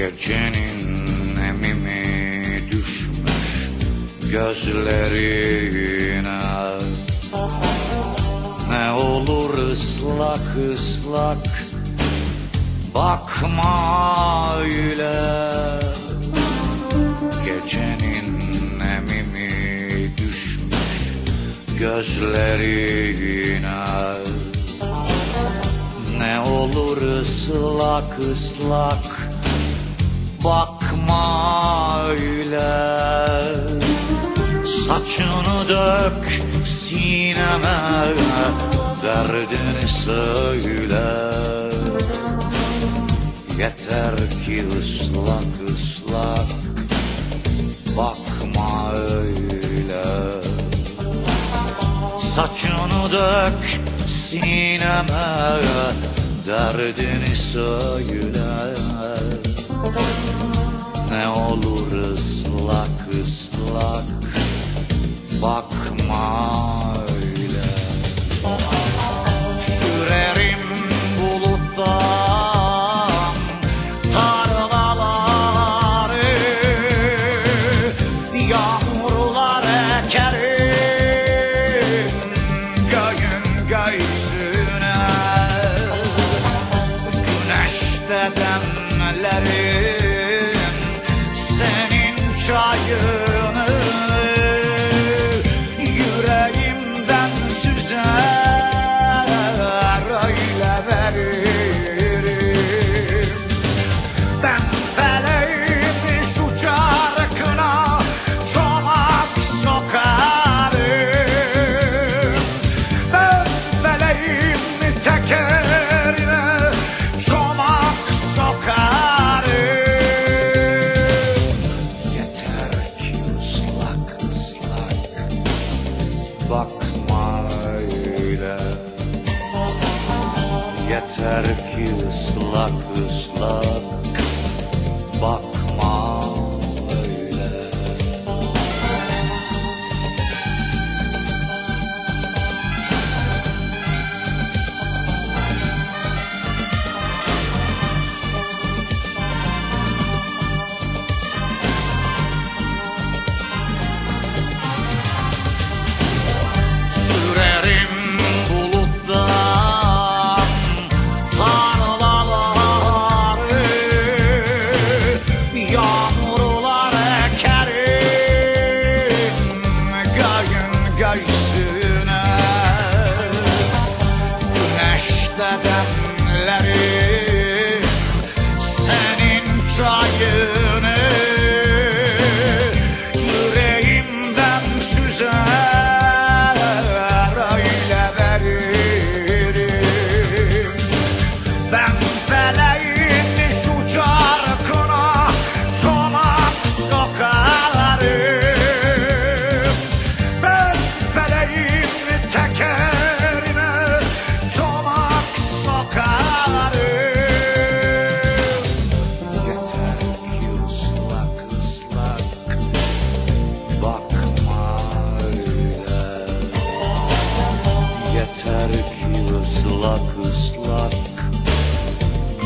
Gecenin emimi düşmüş gözlerine. Ne olur ıslak ıslak bakma öyle. Gecenin emimi düşmüş gözlerine. Ne olur ıslak ıslak bakma öyle. Saçını dök sineme derdini söyle. Yeter ki ıslak ıslak bakma öyle. Saçını dök sineme derdini söyle Ne olur ıslak ıslak bakma öyle. Sürerim buluttan tarlaları Yağmurlar ekerim demlerim senin çayını bakma öyle. Yeter ki ıslak ıslak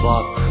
ki